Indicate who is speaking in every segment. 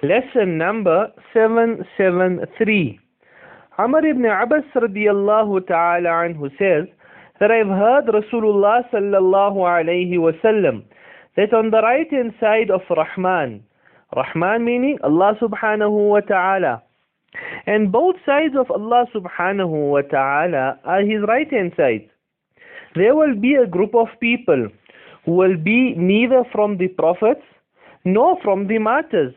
Speaker 1: Lesson number 773. Amr ibn Abbas anhu says that I've heard Rasulullah sallallahu alayhi wasallam that on the right hand side of Rahman, Rahman meaning Allah subhanahu wa ta'ala, and both sides of Allah subhanahu wa ta'ala are his right hand side. There will be a group of people who will be neither from the prophets nor from the martyrs.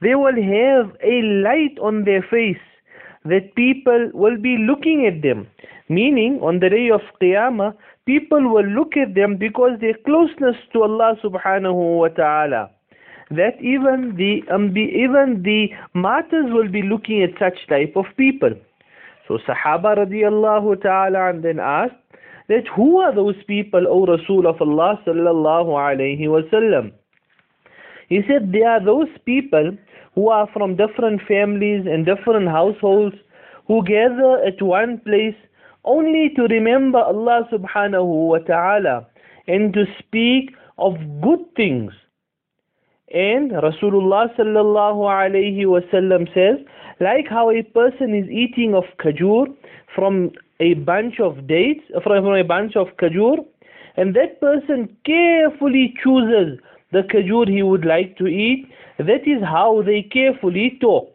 Speaker 1: They will have a light on their face that people will be looking at them. Meaning, on the day of Qiyamah, people will look at them because their closeness to Allah subhanahu wa ta'ala. That even the, um, the even the martyrs will be looking at such type of people. So Sahaba radiallahu ta'ala and then asked that who are those people, O Rasul of Allah sallallahu alayhi wasallam? He said they are those people who are from different families and different households who gather at one place only to remember Allah subhanahu wa ta'ala and to speak of good things. And Rasulullah sallallahu alayhi wasallam says, like how a person is eating of kajur from a bunch of dates, from a bunch of kajur, and that person carefully chooses the kajur he would like to eat, that is how they carefully talk.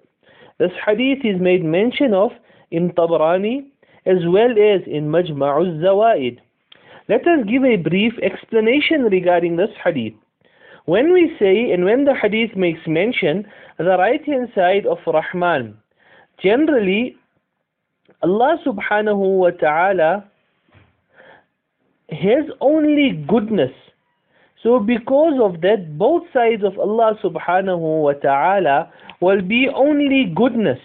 Speaker 1: This hadith is made mention of in Tabrani as well as in Majma'uz Zawaid. Let us give a brief explanation regarding this hadith. When we say and when the hadith makes mention the right hand side of Rahman, generally Allah subhanahu wa ta'ala has only goodness. So because of that, both sides of Allah subhanahu wa ta'ala will be only goodness.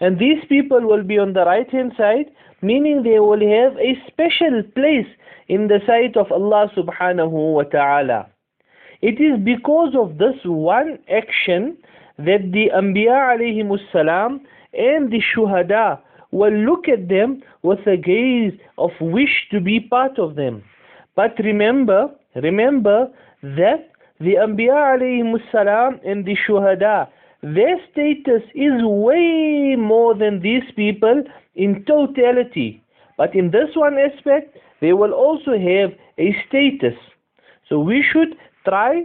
Speaker 1: And these people will be on the right hand side, meaning they will have a special place in the sight of Allah subhanahu wa ta'ala. It is because of this one action that the Anbiya alayhimus salam and the Shuhada will look at them with a gaze of wish to be part of them. But remember, remember that the Anbiya alayhimus salam and the Shuhada, their status is way more than these people in totality. But in this one aspect, they will also have a status. So we should try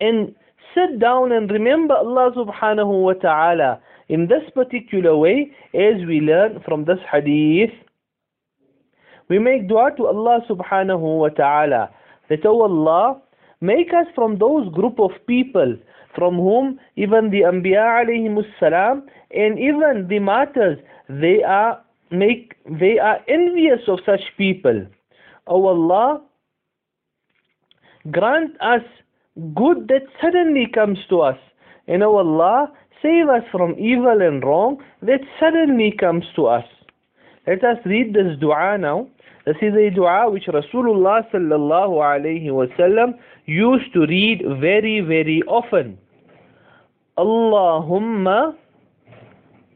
Speaker 1: and sit down and remember Allah subhanahu wa ta'ala in this particular way as we learn from this hadith. We make dua to Allah subhanahu wa ta'ala that, oh Allah, make us from those group of people from whom even the Anbiya alayhimus and even the martyrs, they are make they are envious of such people. Oh, o Allah, grant us good that suddenly comes to us. And oh, O Allah, save us from evil and wrong that suddenly comes to us. Let us read this dua now. This is a dua which Rasulullah sallallahu alayhi wasallam used to read very, very often. Allahumma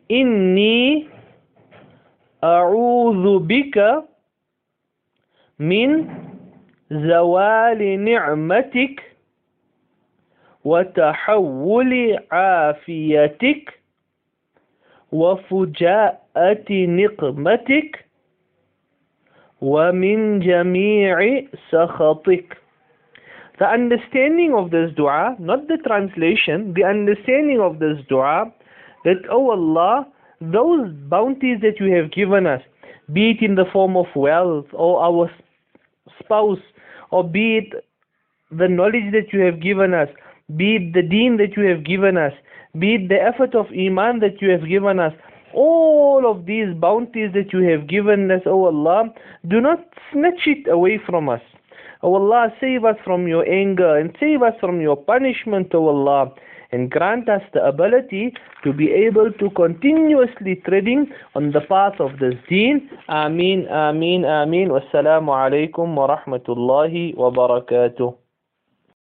Speaker 1: inni a'udhu bika min zawali ni'matik وتحول عافيتك وفجاءة نقمتك ومن جميع سخطك The understanding of this dua, not the translation, the understanding of this dua, that, oh Allah, those bounties that you have given us, be it in the form of wealth or our spouse, or be it the knowledge that you have given us, be it the deen that you have given us, be it the effort of iman that you have given us, all of these bounties that you have given us, O Allah, do not snatch it away from us. O Allah, save us from your anger and save us from your punishment, O Allah, and grant us the ability to be able to continuously treading on the path of this deen. Ameen, ameen, ameen. Wassalamu alaikum wa rahmatullahi wa barakatuh.